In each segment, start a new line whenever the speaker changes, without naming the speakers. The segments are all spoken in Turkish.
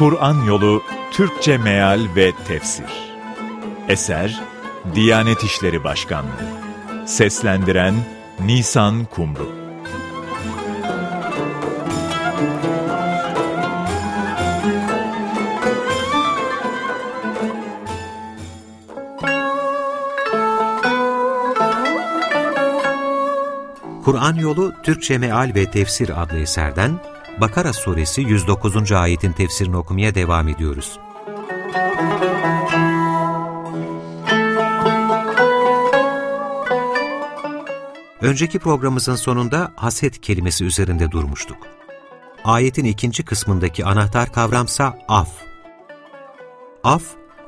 Kur'an Yolu Türkçe Meal ve Tefsir. Eser Diyanet İşleri Başkanlığı. Seslendiren Nisan Kumru.
Kur'an Yolu Türkçe Meal ve Tefsir adlı eserden Bakara Suresi 109. ayetin tefsirini okumaya devam ediyoruz. Önceki programımızın sonunda haset kelimesi üzerinde durmuştuk. Ayetin ikinci kısmındaki anahtar kavramsa af. Af,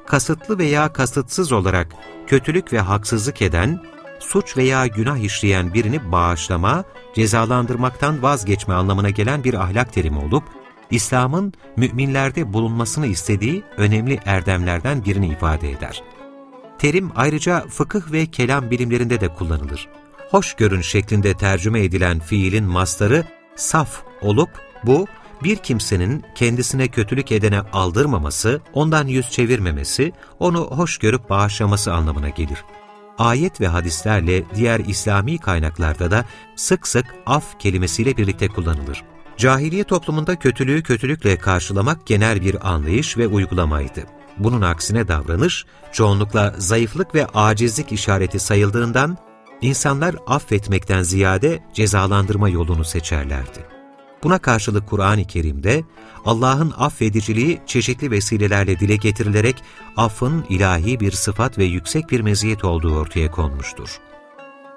kasıtlı veya kasıtsız olarak kötülük ve haksızlık eden, suç veya günah işleyen birini bağışlama, cezalandırmaktan vazgeçme anlamına gelen bir ahlak terimi olup, İslam'ın müminlerde bulunmasını istediği önemli erdemlerden birini ifade eder. Terim ayrıca fıkıh ve kelam bilimlerinde de kullanılır. Hoşgörün şeklinde tercüme edilen fiilin mastarı saf olup bu, bir kimsenin kendisine kötülük edene aldırmaması, ondan yüz çevirmemesi, onu hoş görüp bağışlaması anlamına gelir ayet ve hadislerle diğer İslami kaynaklarda da sık sık af kelimesiyle birlikte kullanılır. Cahiliye toplumunda kötülüğü kötülükle karşılamak genel bir anlayış ve uygulamaydı. Bunun aksine davranış, çoğunlukla zayıflık ve acizlik işareti sayıldığından, insanlar affetmekten ziyade cezalandırma yolunu seçerlerdi. Buna karşılık Kur'an-ı Kerim'de Allah'ın affediciliği çeşitli vesilelerle dile getirilerek affın ilahi bir sıfat ve yüksek bir meziyet olduğu ortaya konmuştur.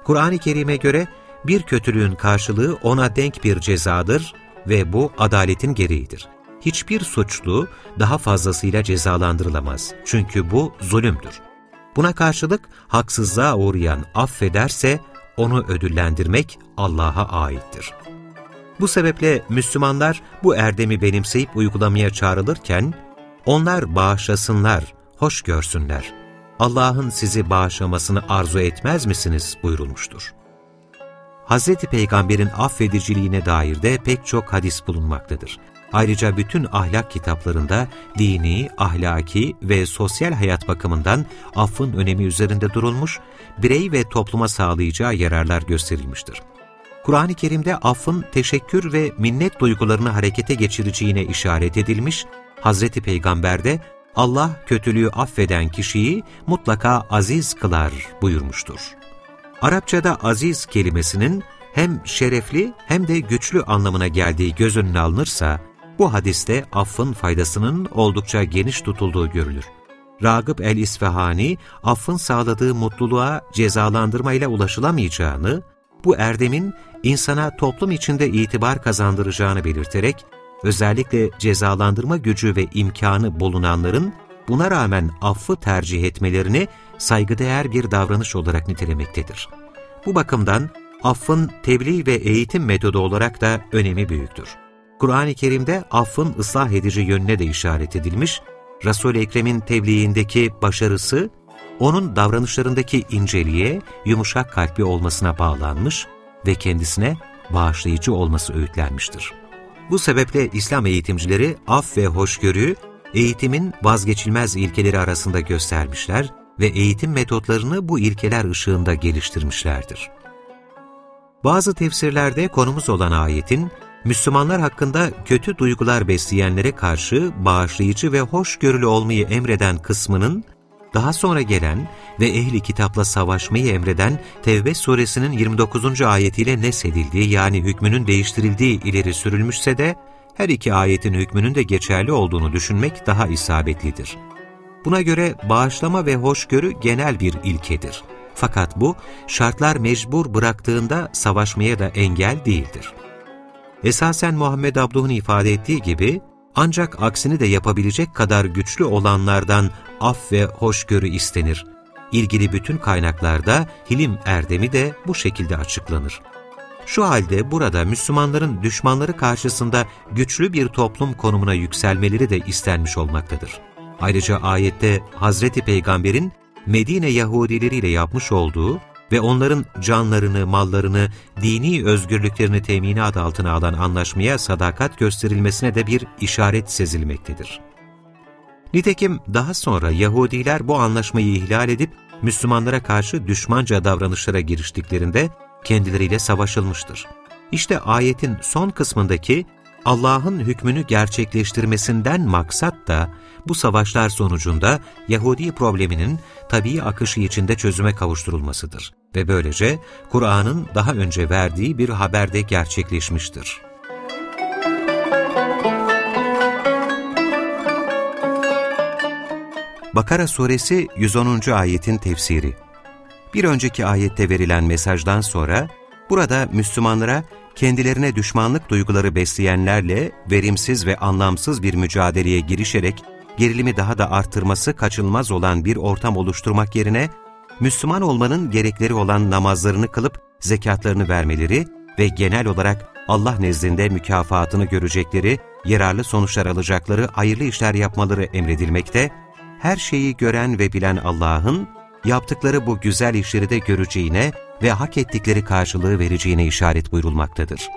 Kur'an-ı Kerim'e göre bir kötülüğün karşılığı ona denk bir cezadır ve bu adaletin gereğidir. Hiçbir suçlu daha fazlasıyla cezalandırılamaz çünkü bu zulümdür. Buna karşılık haksızlığa uğrayan affederse onu ödüllendirmek Allah'a aittir. Bu sebeple Müslümanlar bu erdemi benimseyip uygulamaya çağrılırken, onlar bağışlasınlar, hoş görsünler. Allah'ın sizi bağışlamasını arzu etmez misiniz buyurulmuştur. Hz. Peygamber'in affediciliğine dair de pek çok hadis bulunmaktadır. Ayrıca bütün ahlak kitaplarında dini, ahlaki ve sosyal hayat bakımından affın önemi üzerinde durulmuş, birey ve topluma sağlayacağı yararlar gösterilmiştir. Kur'an-ı Kerim'de affın teşekkür ve minnet duygularını harekete geçireceğine işaret edilmiş, Hazreti Peygamber de Allah kötülüğü affeden kişiyi mutlaka aziz kılar buyurmuştur. Arapçada aziz kelimesinin hem şerefli hem de güçlü anlamına geldiği göz önüne alınırsa, bu hadiste affın faydasının oldukça geniş tutulduğu görülür. Ragıp el-İsfahani, affın sağladığı mutluluğa cezalandırmayla ulaşılamayacağını, bu erdemin insana toplum içinde itibar kazandıracağını belirterek, özellikle cezalandırma gücü ve imkanı bulunanların buna rağmen affı tercih etmelerini saygıdeğer bir davranış olarak nitelemektedir. Bu bakımdan affın tebliğ ve eğitim metodu olarak da önemi büyüktür. Kur'an-ı Kerim'de affın ıslah edici yönüne de işaret edilmiş, Resul-i Ekrem'in tebliğindeki başarısı, onun davranışlarındaki inceliğe, yumuşak kalpli olmasına bağlanmış ve kendisine bağışlayıcı olması öğütlenmiştir. Bu sebeple İslam eğitimcileri af ve hoşgörü, eğitimin vazgeçilmez ilkeleri arasında göstermişler ve eğitim metotlarını bu ilkeler ışığında geliştirmişlerdir. Bazı tefsirlerde konumuz olan ayetin, Müslümanlar hakkında kötü duygular besleyenlere karşı bağışlayıcı ve hoşgörülü olmayı emreden kısmının, daha sonra gelen ve ehli kitapla savaşmayı emreden Tevbe suresinin 29. ayetiyle nesedildiği yani hükmünün değiştirildiği ileri sürülmüşse de her iki ayetin hükmünün de geçerli olduğunu düşünmek daha isabetlidir. Buna göre bağışlama ve hoşgörü genel bir ilkedir. Fakat bu, şartlar mecbur bıraktığında savaşmaya da engel değildir. Esasen Muhammed Abduh'un ifade ettiği gibi, ancak aksini de yapabilecek kadar güçlü olanlardan af ve hoşgörü istenir. İlgili bütün kaynaklarda hilim erdemi de bu şekilde açıklanır. Şu halde burada Müslümanların düşmanları karşısında güçlü bir toplum konumuna yükselmeleri de istenmiş olmaktadır. Ayrıca ayette Hazreti Peygamber'in Medine Yahudileriyle yapmış olduğu ve onların canlarını, mallarını, dini özgürlüklerini teminat altına alan anlaşmaya sadakat gösterilmesine de bir işaret sezilmektedir. Nitekim daha sonra Yahudiler bu anlaşmayı ihlal edip Müslümanlara karşı düşmanca davranışlara giriştiklerinde kendileriyle savaşılmıştır. İşte ayetin son kısmındaki Allah'ın hükmünü gerçekleştirmesinden maksat da bu savaşlar sonucunda Yahudi probleminin tabii akışı içinde çözüme kavuşturulmasıdır ve böylece Kur'an'ın daha önce verdiği bir haberde gerçekleşmiştir. Bakara Suresi 110. ayetin tefsiri Bir önceki ayette verilen mesajdan sonra, burada Müslümanlara kendilerine düşmanlık duyguları besleyenlerle verimsiz ve anlamsız bir mücadeleye girişerek gerilimi daha da arttırması kaçınılmaz olan bir ortam oluşturmak yerine, Müslüman olmanın gerekleri olan namazlarını kılıp zekatlarını vermeleri ve genel olarak Allah nezdinde mükafatını görecekleri, yararlı sonuçlar alacakları hayırlı işler yapmaları emredilmekte, her şeyi gören ve bilen Allah'ın, yaptıkları bu güzel işleri de göreceğine ve hak ettikleri karşılığı vereceğine işaret buyurulmaktadır.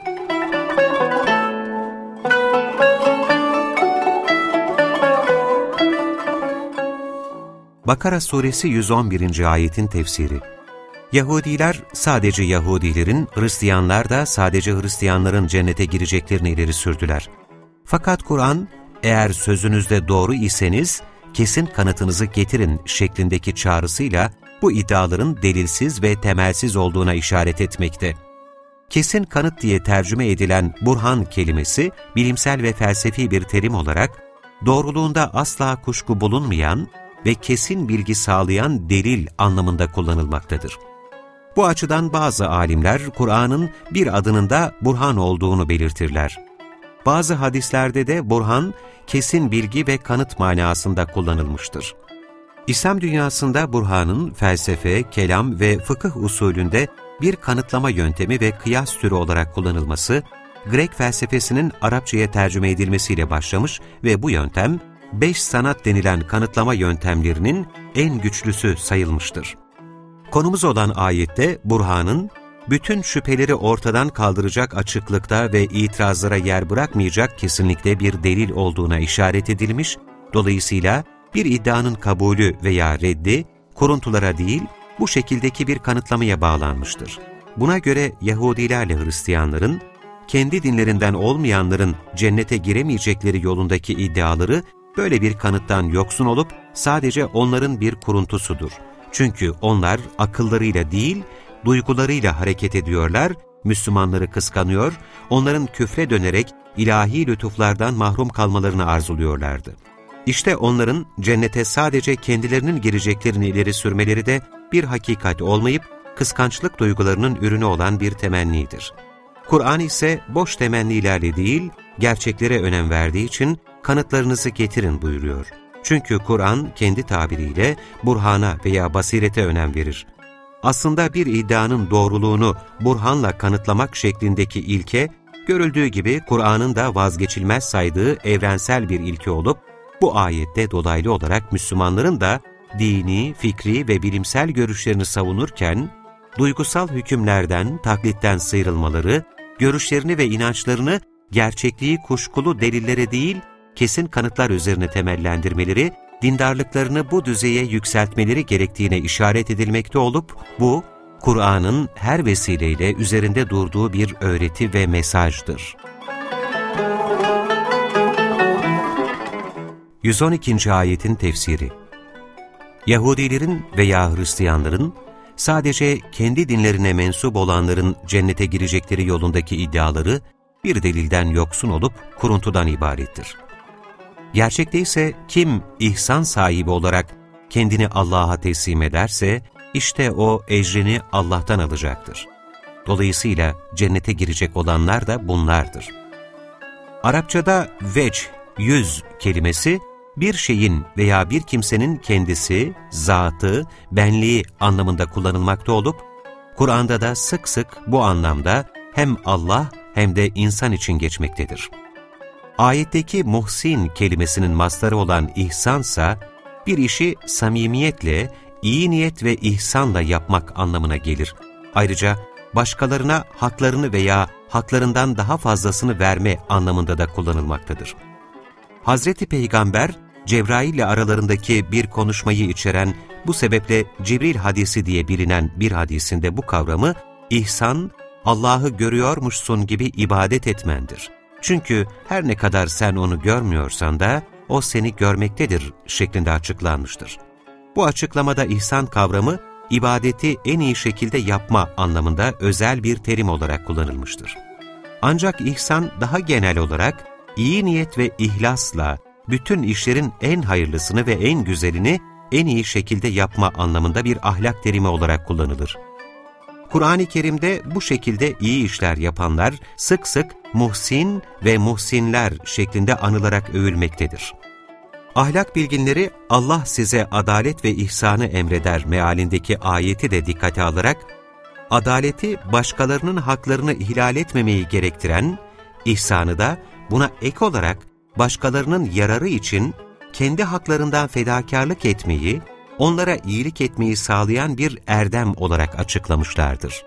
Bakara Suresi 111. ayetin tefsiri Yahudiler sadece Yahudilerin, Hristiyanlar da sadece Hristiyanların cennete gireceklerini ileri sürdüler. Fakat Kur'an, eğer sözünüzde doğru iseniz, kesin kanıtınızı getirin şeklindeki çağrısıyla bu iddiaların delilsiz ve temelsiz olduğuna işaret etmekte. Kesin kanıt diye tercüme edilen burhan kelimesi, bilimsel ve felsefi bir terim olarak, doğruluğunda asla kuşku bulunmayan ve kesin bilgi sağlayan delil anlamında kullanılmaktadır. Bu açıdan bazı alimler, Kur'an'ın bir adının da burhan olduğunu belirtirler. Bazı hadislerde de burhan, kesin bilgi ve kanıt manasında kullanılmıştır. İslam dünyasında burhanın felsefe, kelam ve fıkıh usulünde bir kanıtlama yöntemi ve kıyas türü olarak kullanılması, Grek felsefesinin Arapçaya tercüme edilmesiyle başlamış ve bu yöntem, beş sanat denilen kanıtlama yöntemlerinin en güçlüsü sayılmıştır. Konumuz olan ayette burhanın, bütün şüpheleri ortadan kaldıracak açıklıkta ve itirazlara yer bırakmayacak kesinlikle bir delil olduğuna işaret edilmiş, dolayısıyla bir iddianın kabulü veya reddi, kuruntulara değil, bu şekildeki bir kanıtlamaya bağlanmıştır. Buna göre Yahudilerle Hristiyanların, kendi dinlerinden olmayanların cennete giremeyecekleri yolundaki iddiaları böyle bir kanıttan yoksun olup sadece onların bir kuruntusudur. Çünkü onlar akıllarıyla değil, duygularıyla hareket ediyorlar, Müslümanları kıskanıyor, onların küfre dönerek ilahi lütuflardan mahrum kalmalarını arzuluyorlardı. İşte onların cennete sadece kendilerinin gireceklerini ileri sürmeleri de bir hakikat olmayıp, kıskançlık duygularının ürünü olan bir temennidir. Kur'an ise boş temennilerle değil, gerçeklere önem verdiği için kanıtlarınızı getirin buyuruyor. Çünkü Kur'an kendi tabiriyle burhana veya basirete önem verir. Aslında bir iddianın doğruluğunu burhanla kanıtlamak şeklindeki ilke, görüldüğü gibi Kur'an'ın da vazgeçilmez saydığı evrensel bir ilke olup, bu ayette dolaylı olarak Müslümanların da dini, fikri ve bilimsel görüşlerini savunurken, duygusal hükümlerden, taklitten sıyrılmaları, görüşlerini ve inançlarını gerçekliği kuşkulu delillere değil, kesin kanıtlar üzerine temellendirmeleri, dindarlıklarını bu düzeye yükseltmeleri gerektiğine işaret edilmekte olup, bu, Kur'an'ın her vesileyle üzerinde durduğu bir öğreti ve mesajdır. 112. ayetin tefsiri Yahudilerin veya Hristiyanların sadece kendi dinlerine mensup olanların cennete girecekleri yolundaki iddiaları bir delilden yoksun olup kuruntudan ibarettir. Gerçekte ise kim ihsan sahibi olarak kendini Allah'a teslim ederse, işte o ecrini Allah'tan alacaktır. Dolayısıyla cennete girecek olanlar da bunlardır. Arapçada veç, yüz kelimesi, bir şeyin veya bir kimsenin kendisi, zatı, benliği anlamında kullanılmakta olup, Kur'an'da da sık sık bu anlamda hem Allah hem de insan için geçmektedir. Ayetteki muhsin kelimesinin mastarı olan ihsansa, bir işi samimiyetle, iyi niyet ve ihsanla yapmak anlamına gelir. Ayrıca başkalarına haklarını veya haklarından daha fazlasını verme anlamında da kullanılmaktadır. Hazreti Peygamber, Cebrail ile aralarındaki bir konuşmayı içeren, bu sebeple Cibril hadisi diye bilinen bir hadisinde bu kavramı, ihsan, Allah'ı görüyormuşsun gibi ibadet etmendir. Çünkü her ne kadar sen onu görmüyorsan da, o seni görmektedir şeklinde açıklanmıştır. Bu açıklamada ihsan kavramı, ibadeti en iyi şekilde yapma anlamında özel bir terim olarak kullanılmıştır. Ancak ihsan daha genel olarak iyi niyet ve ihlasla bütün işlerin en hayırlısını ve en güzelini en iyi şekilde yapma anlamında bir ahlak terimi olarak kullanılır. Kur'an-ı Kerim'de bu şekilde iyi işler yapanlar sık sık muhsin ve muhsinler şeklinde anılarak övülmektedir. Ahlak bilginleri Allah size adalet ve ihsanı emreder mealindeki ayeti de dikkate alarak, adaleti başkalarının haklarını ihlal etmemeyi gerektiren, ihsanı da buna ek olarak başkalarının yararı için kendi haklarından fedakarlık etmeyi, onlara iyilik etmeyi sağlayan bir erdem olarak açıklamışlardır.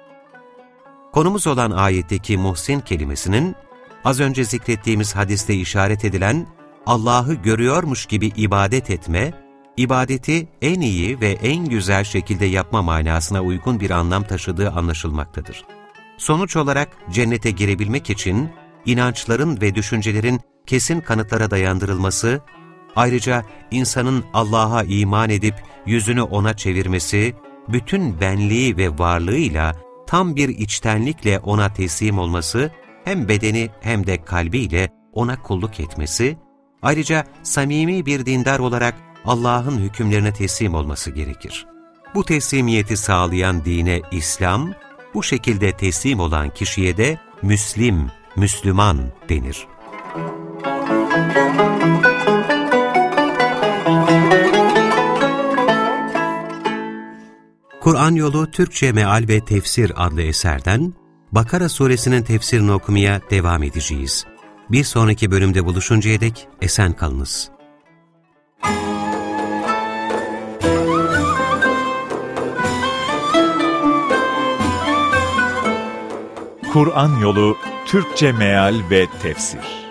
Konumuz olan ayetteki muhsin kelimesinin, az önce zikrettiğimiz hadiste işaret edilen Allah'ı görüyormuş gibi ibadet etme, ibadeti en iyi ve en güzel şekilde yapma manasına uygun bir anlam taşıdığı anlaşılmaktadır. Sonuç olarak cennete girebilmek için inançların ve düşüncelerin kesin kanıtlara dayandırılması, ayrıca insanın Allah'a iman edip yüzünü O'na çevirmesi, bütün benliği ve varlığıyla tam bir içtenlikle O'na teslim olması, hem bedeni hem de kalbiyle O'na kulluk etmesi, ayrıca samimi bir dindar olarak Allah'ın hükümlerine teslim olması gerekir. Bu teslimiyeti sağlayan dine İslam, bu şekilde teslim olan kişiye de Müslim, Müslüman denir. Kur'an Yolu Türkçe Meal ve Tefsir adlı eserden Bakara suresinin tefsirini okumaya devam edeceğiz. Bir sonraki bölümde buluşuncaya dek esen kalınız.
Kur'an Yolu Türkçe Meal ve Tefsir